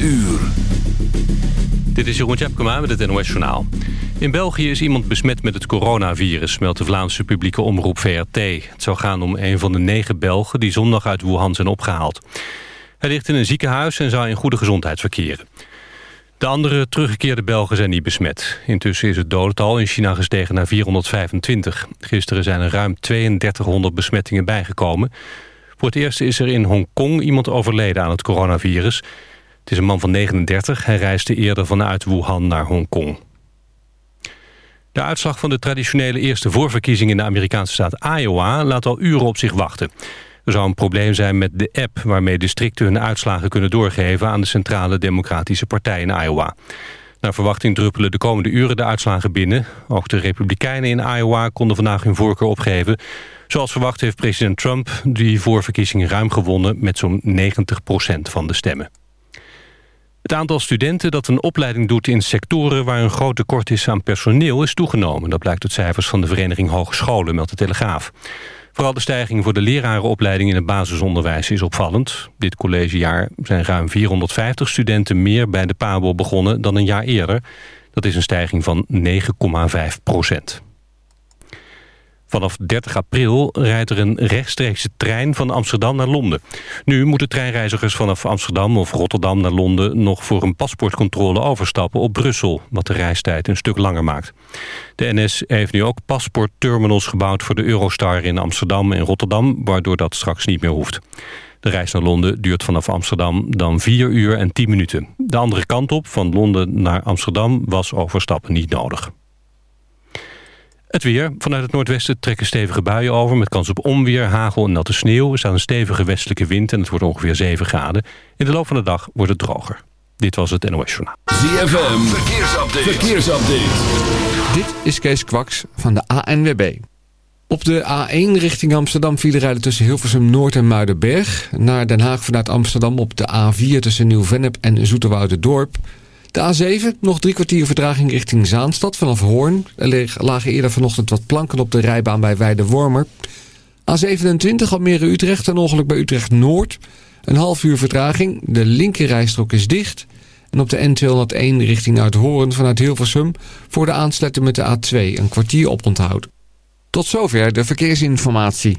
uur. Dit is Jeroen Tjepkema met het NOS Journaal. In België is iemand besmet met het coronavirus, meldt de Vlaamse publieke omroep VRT. Het zou gaan om een van de negen Belgen die zondag uit Wuhan zijn opgehaald. Hij ligt in een ziekenhuis en zou in goede gezondheid verkeren. De andere teruggekeerde Belgen zijn niet besmet. Intussen is het dodental in China gestegen naar 425. Gisteren zijn er ruim 3200 besmettingen bijgekomen. Voor het eerst is er in Hongkong iemand overleden aan het coronavirus. Het is een man van 39. Hij reisde eerder vanuit Wuhan naar Hongkong. De uitslag van de traditionele eerste voorverkiezing in de Amerikaanse staat Iowa laat al uren op zich wachten. Er zou een probleem zijn met de app waarmee districten hun uitslagen kunnen doorgeven aan de Centrale Democratische Partij in Iowa. Naar verwachting druppelen de komende uren de uitslagen binnen. Ook de Republikeinen in Iowa konden vandaag hun voorkeur opgeven. Zoals verwacht heeft president Trump die voorverkiezingen ruim gewonnen met zo'n 90% van de stemmen. Het aantal studenten dat een opleiding doet in sectoren waar een groot tekort is aan personeel is toegenomen. Dat blijkt uit cijfers van de Vereniging Hogescholen, meldt de Telegraaf. Vooral de stijging voor de lerarenopleiding in het basisonderwijs is opvallend. Dit collegejaar zijn ruim 450 studenten meer bij de PABO begonnen dan een jaar eerder. Dat is een stijging van 9,5 procent. Vanaf 30 april rijdt er een rechtstreekse trein van Amsterdam naar Londen. Nu moeten treinreizigers vanaf Amsterdam of Rotterdam naar Londen... nog voor een paspoortcontrole overstappen op Brussel... wat de reistijd een stuk langer maakt. De NS heeft nu ook paspoortterminals gebouwd voor de Eurostar in Amsterdam en Rotterdam... waardoor dat straks niet meer hoeft. De reis naar Londen duurt vanaf Amsterdam dan 4 uur en 10 minuten. De andere kant op, van Londen naar Amsterdam, was overstappen niet nodig. Het weer. Vanuit het noordwesten trekken stevige buien over... met kans op onweer, hagel en natte sneeuw. Er staat een stevige westelijke wind en het wordt ongeveer 7 graden. In de loop van de dag wordt het droger. Dit was het NOS Journaal. ZFM. Verkeersupdate. Verkeersupdate. Dit is Kees Kwaks van de ANWB. Op de A1 richting Amsterdam vielen rijden tussen Hilversum Noord en Muidenberg. Naar Den Haag vanuit Amsterdam op de A4 tussen Nieuw-Vennep en Dorp. De A7, nog drie kwartier verdraging richting Zaanstad vanaf Hoorn. Er lagen eerder vanochtend wat planken op de rijbaan bij Weide-Wormer. A27 Almere-Utrecht, een ongeluk bij Utrecht-Noord. Een half uur vertraging, de linkerrijstrook is dicht. En op de N201 richting Uithoorn vanuit Hilversum... voor de aansluiting met de A2 een kwartier oponthoud. Tot zover de verkeersinformatie.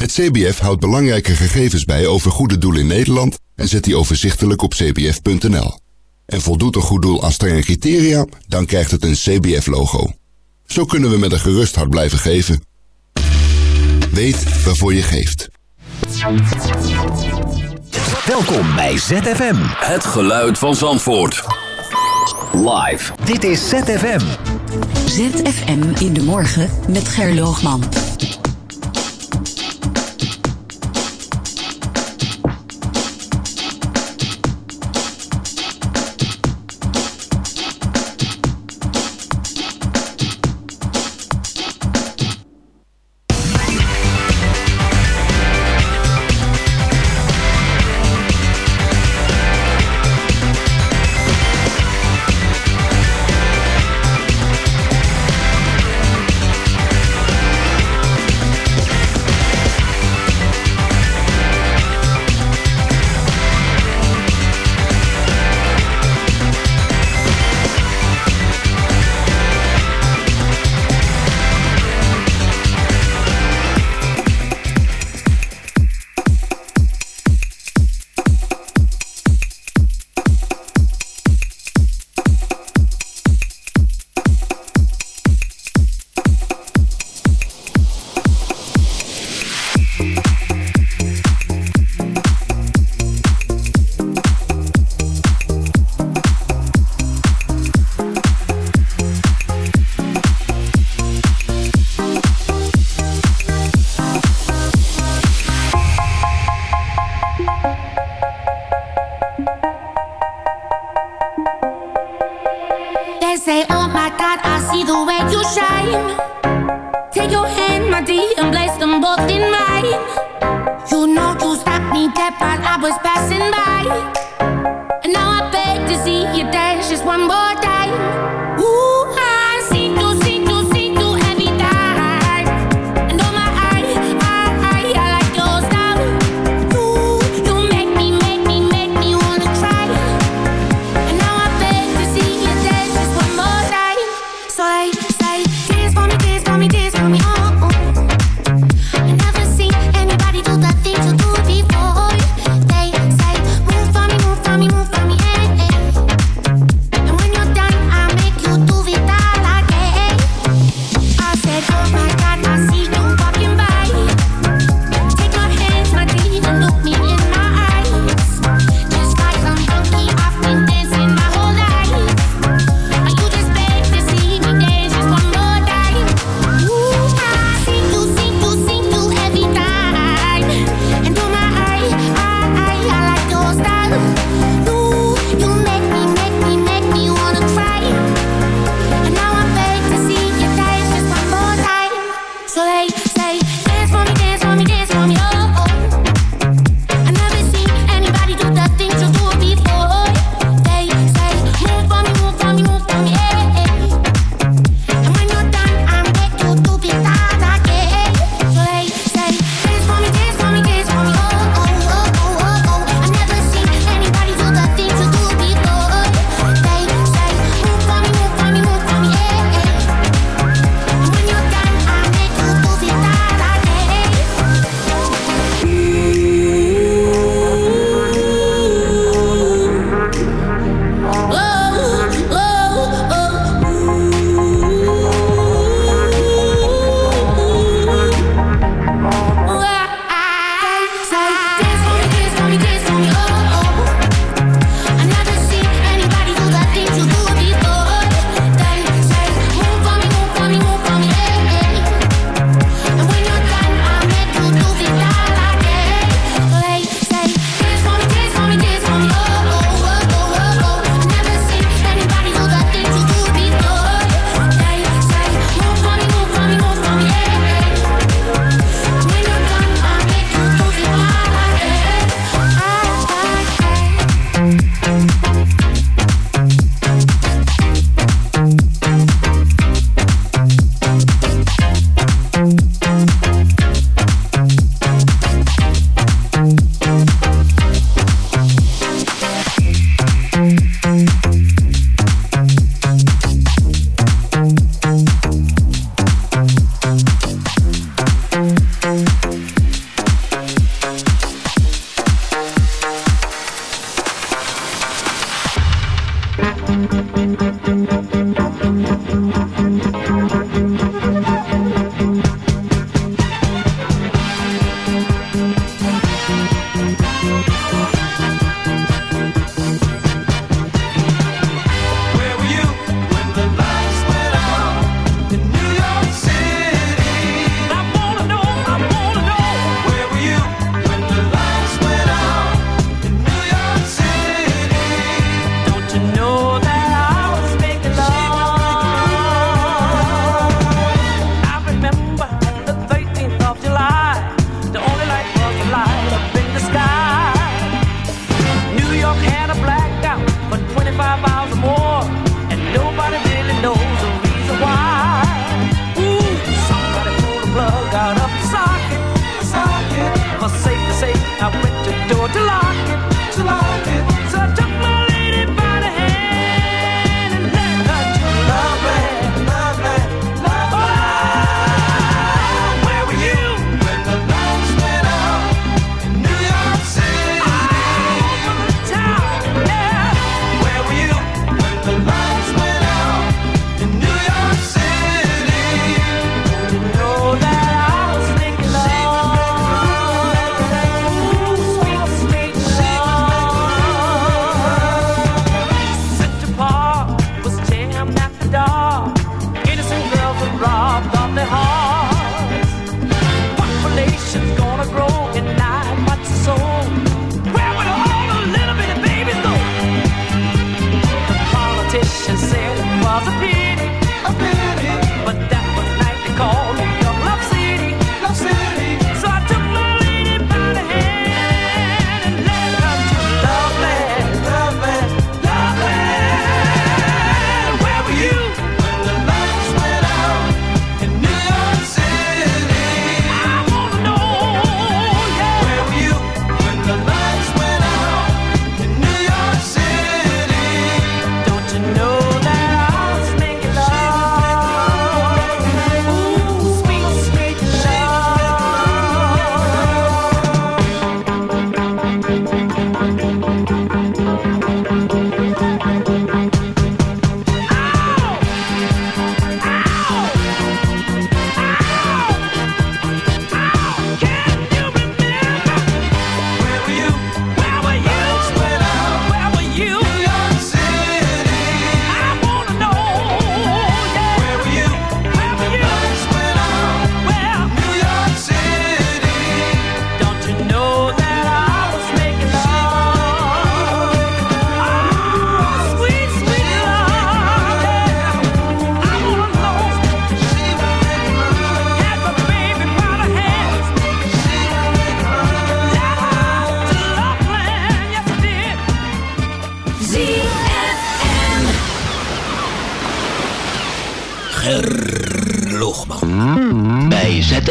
Het CBF houdt belangrijke gegevens bij over goede doelen in Nederland en zet die overzichtelijk op cbf.nl. En voldoet een goed doel aan strenge criteria, dan krijgt het een CBF-logo. Zo kunnen we met een gerust hart blijven geven. Weet waarvoor je geeft. Welkom bij ZFM. Het geluid van Zandvoort. Live. Dit is ZFM. ZFM in de morgen met Gerloogman.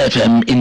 ZFM in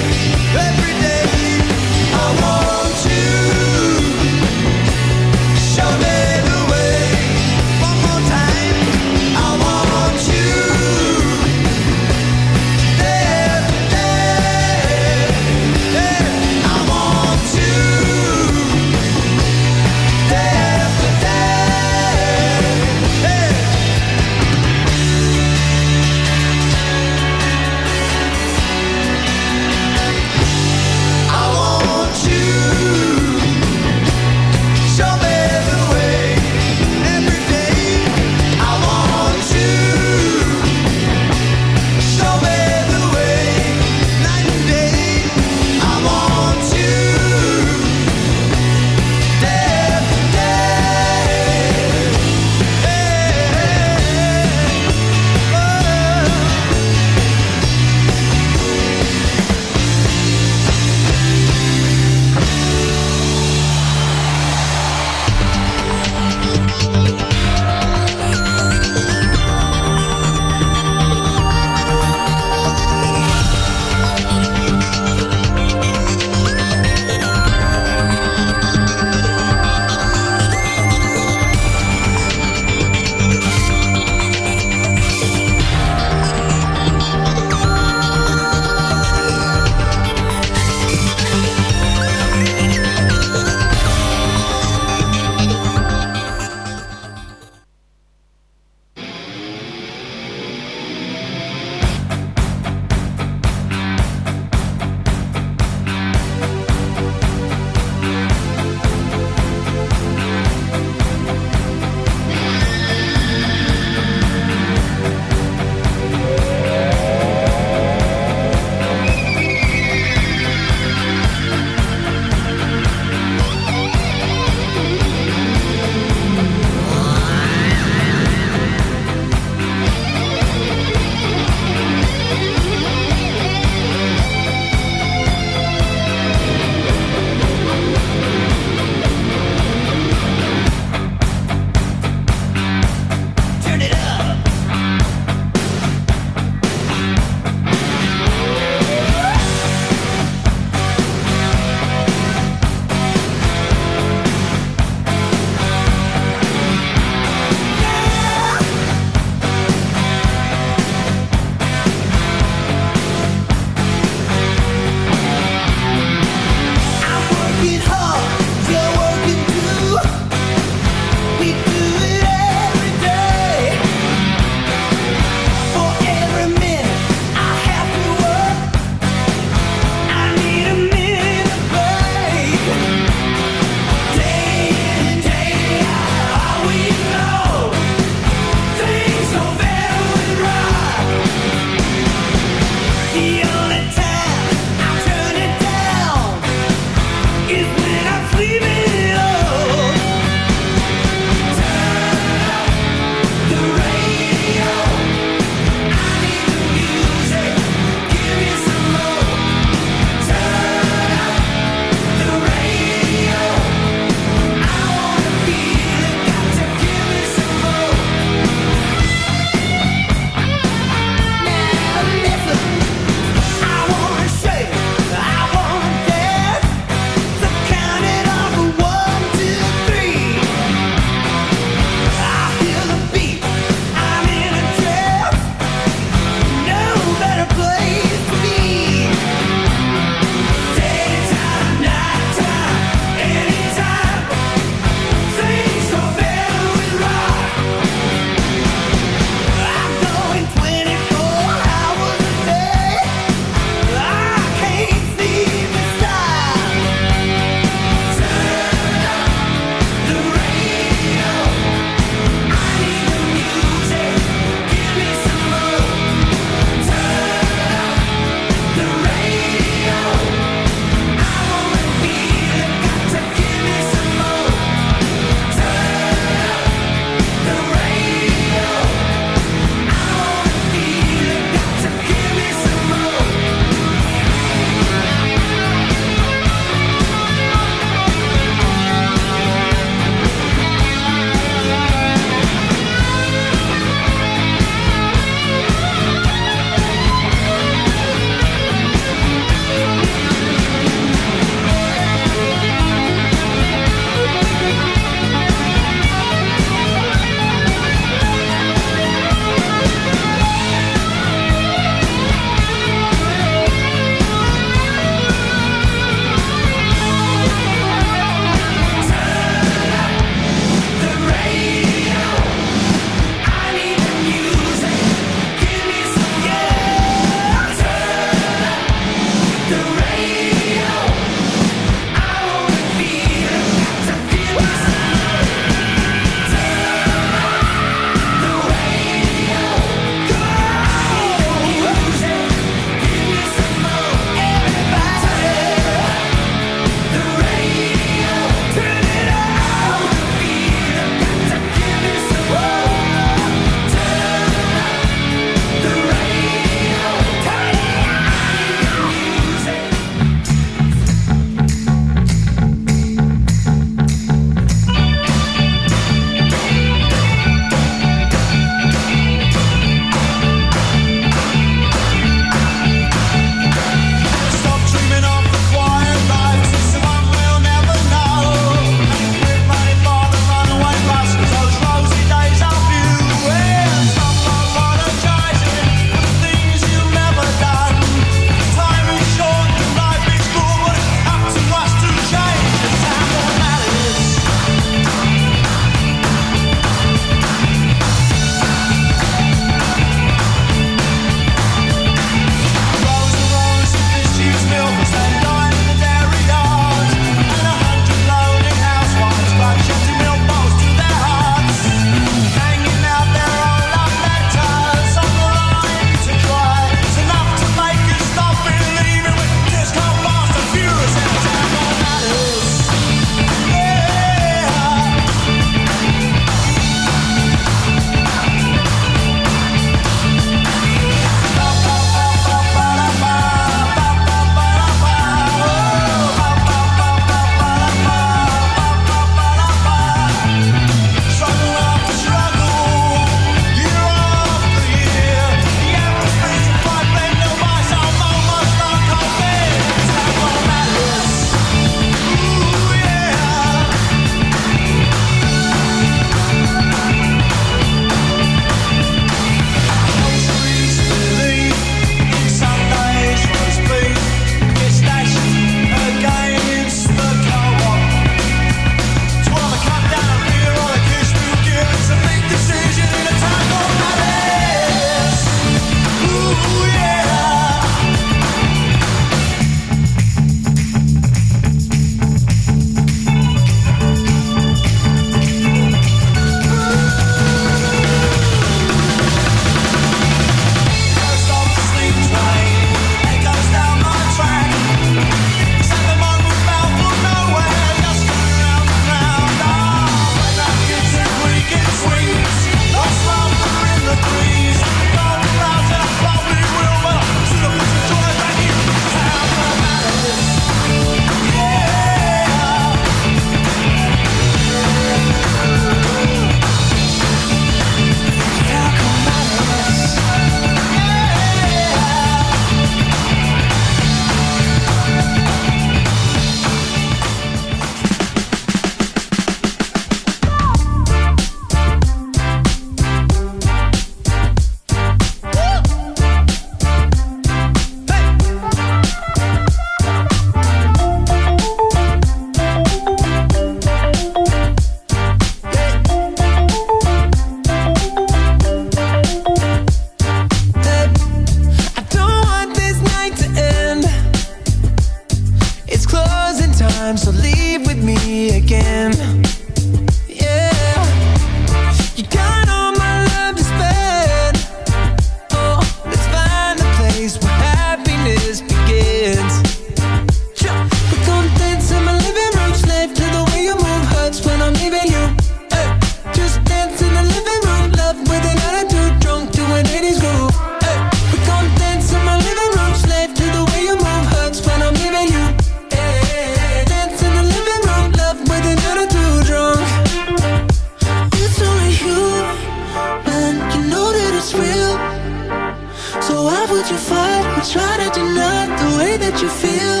heart and try to deny the way that you feel.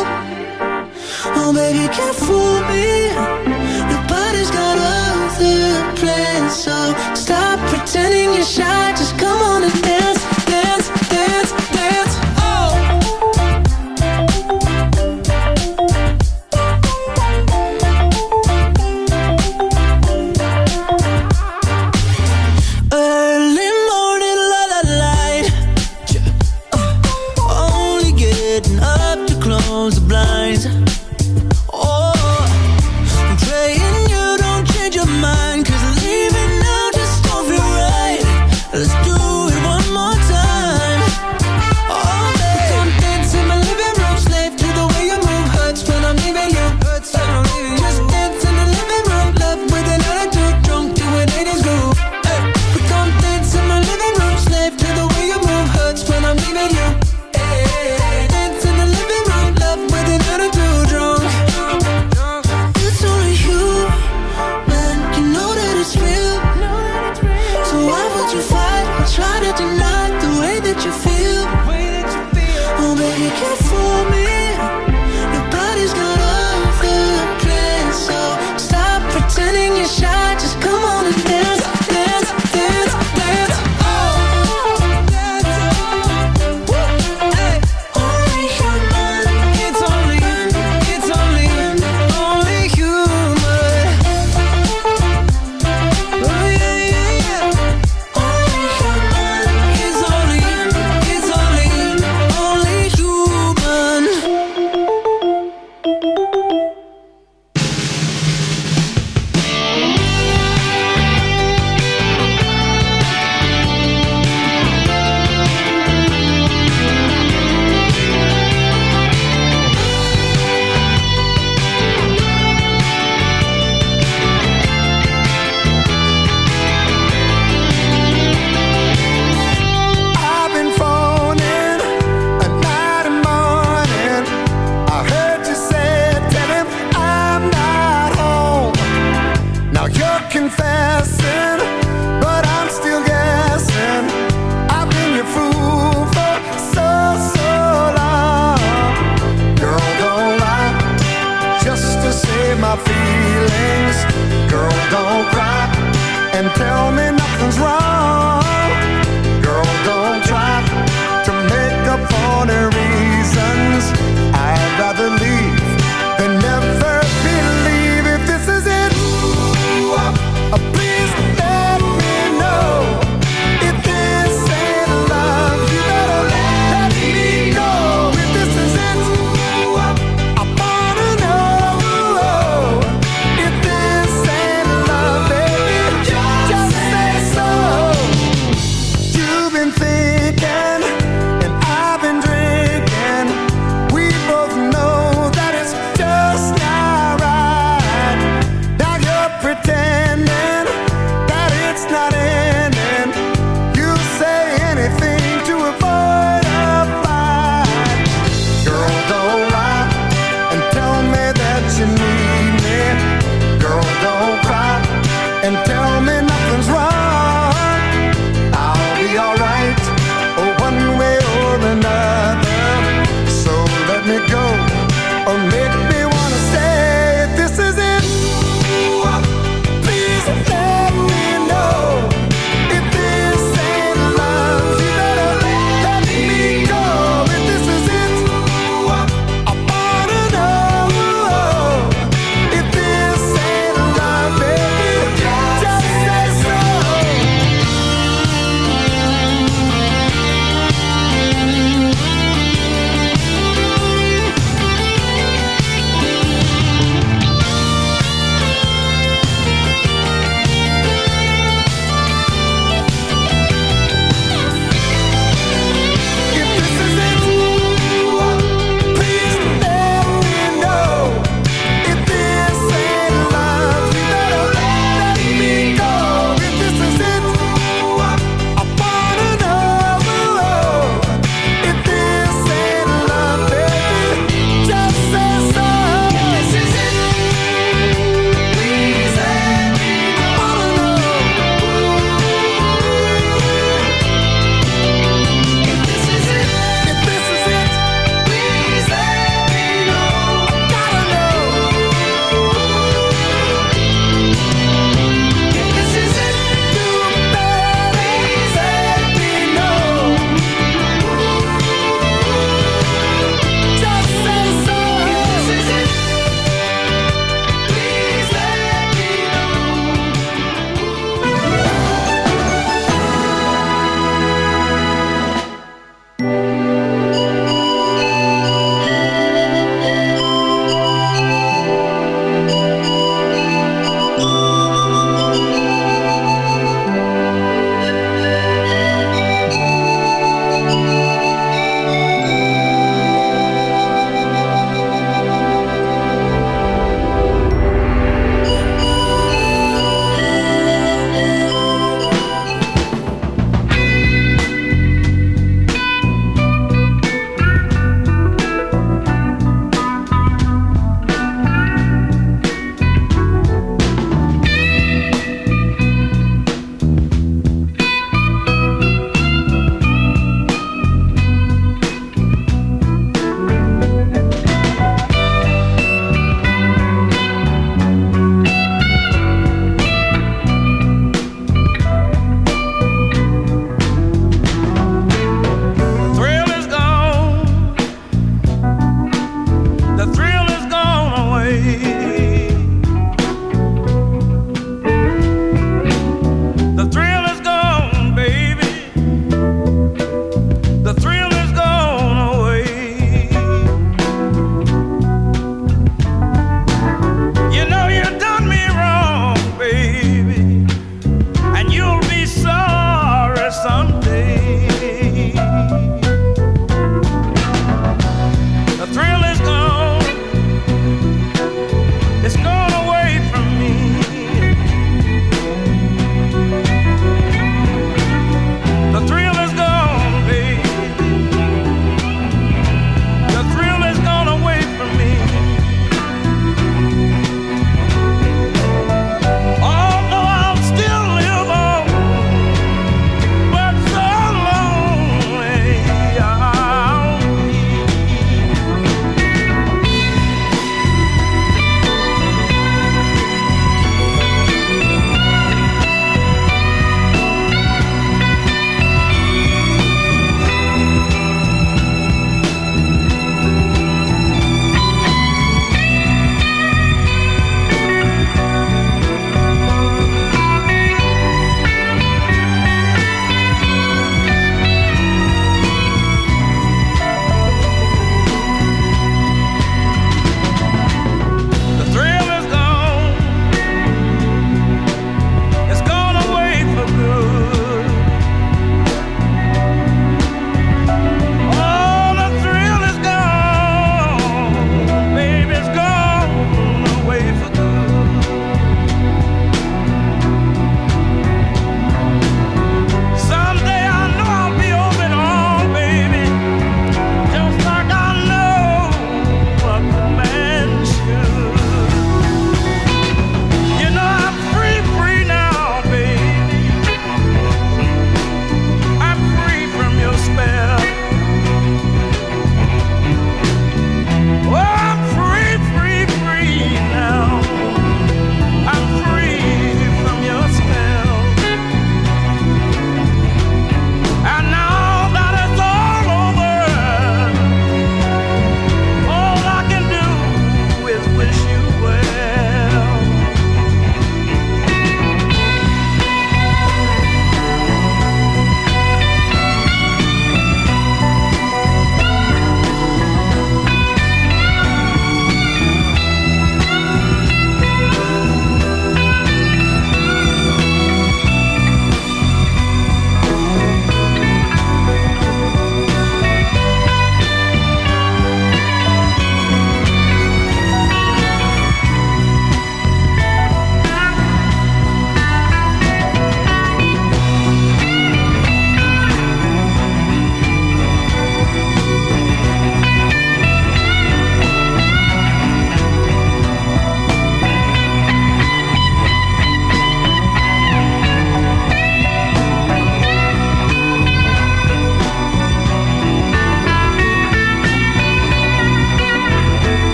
Oh, baby, can't fool me. Nobody's got other plans, so stop.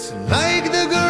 It's like the girl.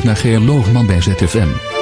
Naar Geer Loogman bij ZFM.